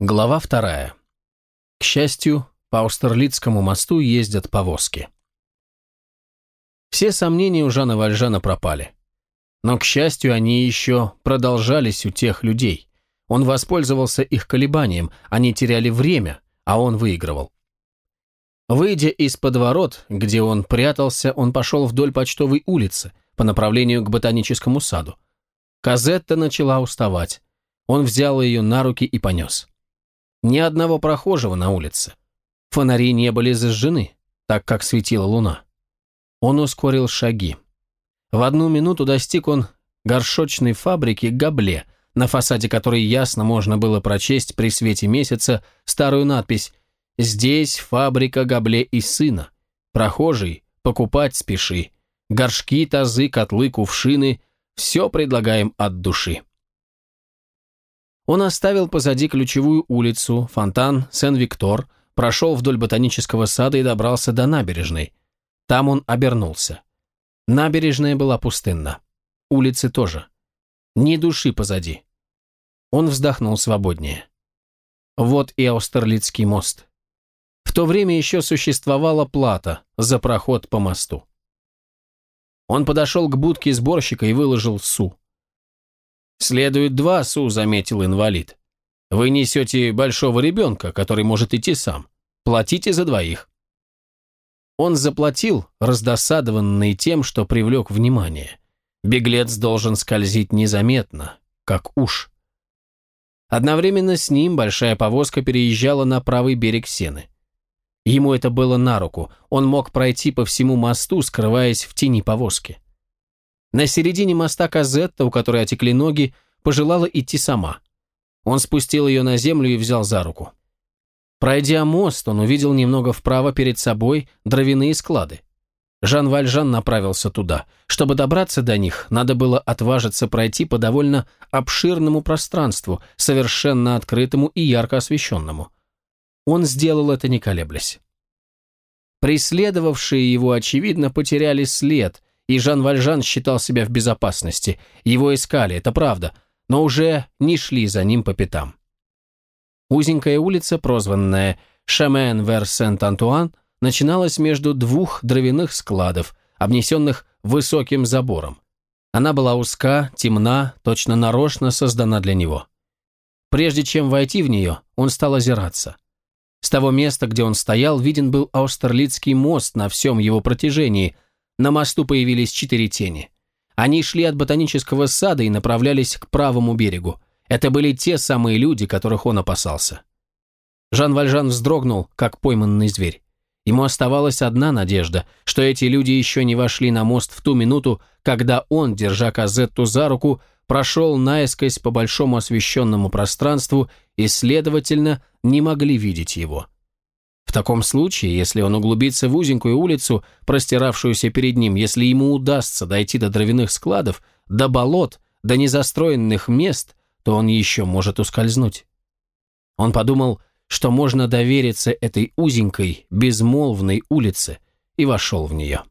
Глава вторая. К счастью, по Аустерлицкому мосту ездят повозки. Все сомнения у Жана Вальжана пропали. Но, к счастью, они еще продолжались у тех людей. Он воспользовался их колебанием, они теряли время, а он выигрывал. Выйдя из подворот, где он прятался, он пошел вдоль почтовой улицы, по направлению к ботаническому саду. Казетта начала уставать. Он взял ее на руки и понес. Ни одного прохожего на улице. Фонари не были зажжены, так как светила луна. Он ускорил шаги. В одну минуту достиг он горшочной фабрики Габле, на фасаде которой ясно можно было прочесть при свете месяца старую надпись «Здесь фабрика Габле и сына. Прохожий, покупать спеши. Горшки, тазы, котлы, кувшины – все предлагаем от души». Он оставил позади ключевую улицу, фонтан Сен-Виктор, прошел вдоль ботанического сада и добрался до набережной. Там он обернулся. Набережная была пустынна. Улицы тоже. Ни души позади. Он вздохнул свободнее. Вот и Аустерлицкий мост. В то время еще существовала плата за проход по мосту. Он подошел к будке сборщика и выложил су. «Следует два су», — заметил инвалид. «Вы несете большого ребенка, который может идти сам. Платите за двоих». Он заплатил, раздосадованный тем, что привлек внимание. Беглец должен скользить незаметно, как уж. Одновременно с ним большая повозка переезжала на правый берег Сены. Ему это было на руку, он мог пройти по всему мосту, скрываясь в тени повозки. На середине моста Казетта, у которой отекли ноги, пожелала идти сама. Он спустил ее на землю и взял за руку. Пройдя мост, он увидел немного вправо перед собой дровяные склады. Жан Вальжан направился туда. Чтобы добраться до них, надо было отважиться пройти по довольно обширному пространству, совершенно открытому и ярко освещенному. Он сделал это не колеблясь. Преследовавшие его, очевидно, потеряли след, и Жан Вальжан считал себя в безопасности. Его искали, это правда, но уже не шли за ним по пятам. Узенькая улица, прозванная Шамен вер Сент-Антуан, начиналась между двух дровяных складов, обнесенных высоким забором. Она была узка, темна, точно нарочно создана для него. Прежде чем войти в нее, он стал озираться. С того места, где он стоял, виден был Аустерлицкий мост на всем его протяжении, на мосту появились четыре тени. Они шли от ботанического сада и направлялись к правому берегу. Это были те самые люди, которых он опасался. Жан Вальжан вздрогнул, как пойманный зверь. Ему оставалась одна надежда, что эти люди еще не вошли на мост в ту минуту, когда он, держа Казетту за руку, прошел наискось по большому освещенному пространству и, следовательно, не могли видеть его. Таком случае, если он углубится в узенькую улицу, простиравшуюся перед ним, если ему удастся дойти до дровяных складов, до болот, до незастроенных мест, то он еще может ускользнуть. Он подумал, что можно довериться этой узенькой, безмолвной улице, и вошел в нее.